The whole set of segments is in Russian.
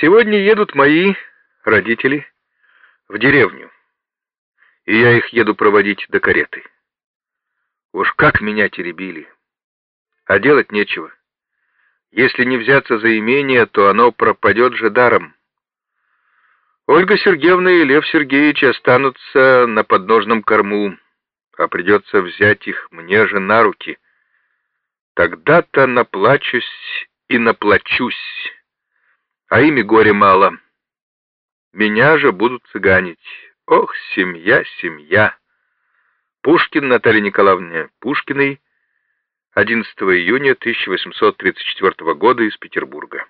Сегодня едут мои родители в деревню, и я их еду проводить до кареты. Уж как меня теребили, а делать нечего. Если не взяться за имение, то оно пропадет же даром. Ольга Сергеевна и Лев Сергеевич останутся на подножном корму, а придется взять их мне же на руки. Тогда-то наплачусь и наплачусь, а ими горе мало. Меня же будут цыганить. Ох, семья, семья! Пушкин Наталья Николаевна Пушкиной, 11 июня 1834 года из Петербурга.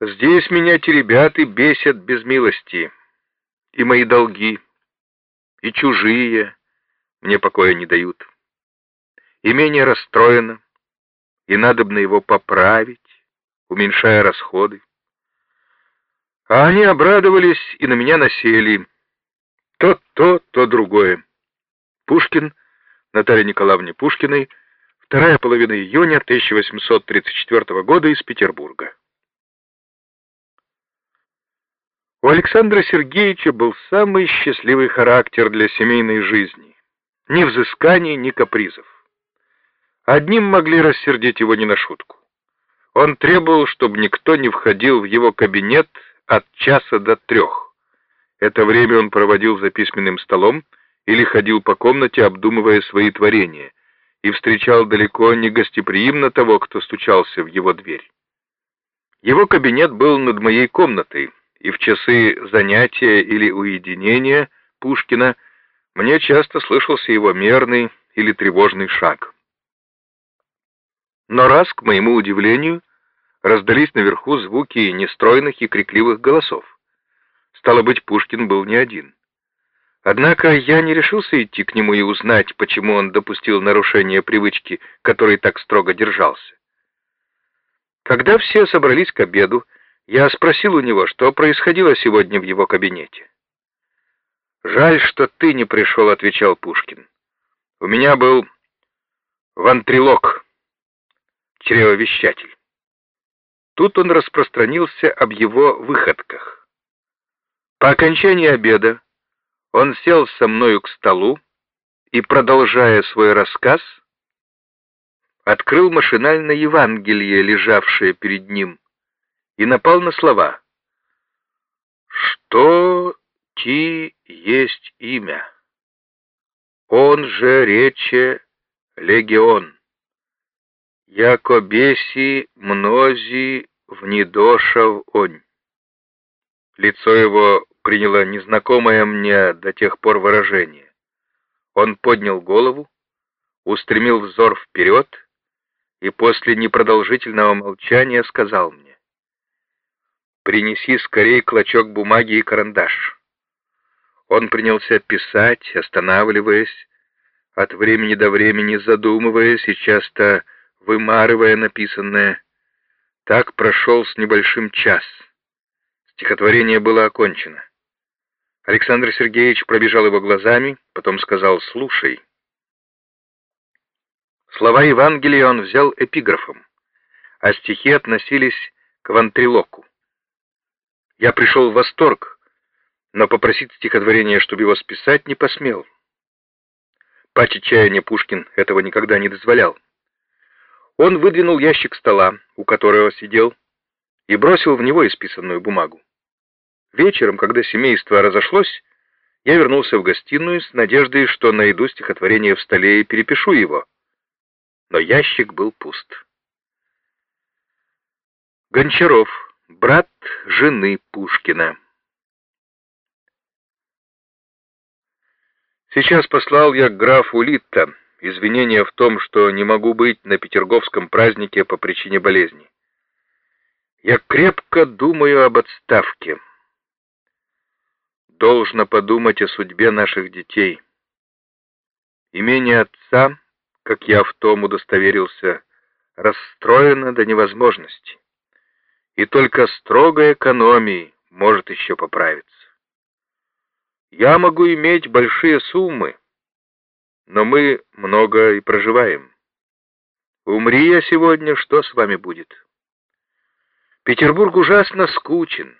Здесь меня теребят и бесят без милости, и мои долги, и чужие мне покоя не дают. Имение расстроено, и надобно его поправить, уменьшая расходы. А они обрадовались и на меня насели. То то, то другое. Пушкин, Наталья Николаевна Пушкиной, вторая половина июня 1834 года из Петербурга. У Александра Сергеевича был самый счастливый характер для семейной жизни. Ни взысканий, ни капризов. Одним могли рассердить его не на шутку. Он требовал, чтобы никто не входил в его кабинет от часа до трех. Это время он проводил за письменным столом или ходил по комнате, обдумывая свои творения, и встречал далеко не гостеприимно того, кто стучался в его дверь. Его кабинет был над моей комнатой, и в часы занятия или уединения Пушкина мне часто слышался его мерный или тревожный шаг. Но раз, к моему удивлению, раздались наверху звуки нестройных и крикливых голосов. Стало быть, Пушкин был не один. Однако я не решился идти к нему и узнать, почему он допустил нарушение привычки, которой так строго держался. Когда все собрались к обеду, я спросил у него, что происходило сегодня в его кабинете. «Жаль, что ты не пришел», — отвечал Пушкин. «У меня был вантрилок, чревовещатель». Тут он распространился об его выходках. По окончании обеда он сел со мною к столу и, продолжая свой рассказ, открыл машинально Евангелие, лежавшее перед ним, и напал на слова. «Что ти есть имя? Он же рече легион. Яко беси мнози внедошав онь». Лицо его приняло незнакомое мне до тех пор выражение. Он поднял голову, устремил взор вперед и после непродолжительного молчания сказал мне, принеси скорее клочок бумаги и карандаш. Он принялся писать, останавливаясь, от времени до времени задумываясь и часто вымарывая написанное. Так прошел с небольшим час. Стихотворение было окончено. Александр Сергеевич пробежал его глазами, потом сказал «Слушай». Слова Евангелия он взял эпиграфом, а стихи относились к вантрилоку. Я пришел в восторг, но попросить стихотворение, чтобы его списать, не посмел. Паче чаяния Пушкин этого никогда не дозволял. Он выдвинул ящик стола, у которого сидел, и бросил в него исписанную бумагу. Вечером, когда семейство разошлось, я вернулся в гостиную с надеждой, что найду стихотворение в столе и перепишу его. Но ящик был пуст. Гончаров брат жены Пушкина. Сейчас послал я графу Литта извинения в том, что не могу быть на Петерговском празднике по причине болезни. Я крепко думаю об отставке. Должно подумать о судьбе наших детей. Имение отца, как я в том удостоверился, расстроено до невозможности и только строгой экономией может еще поправиться. Я могу иметь большие суммы, но мы много и проживаем. Умри я сегодня, что с вами будет? Петербург ужасно скучен.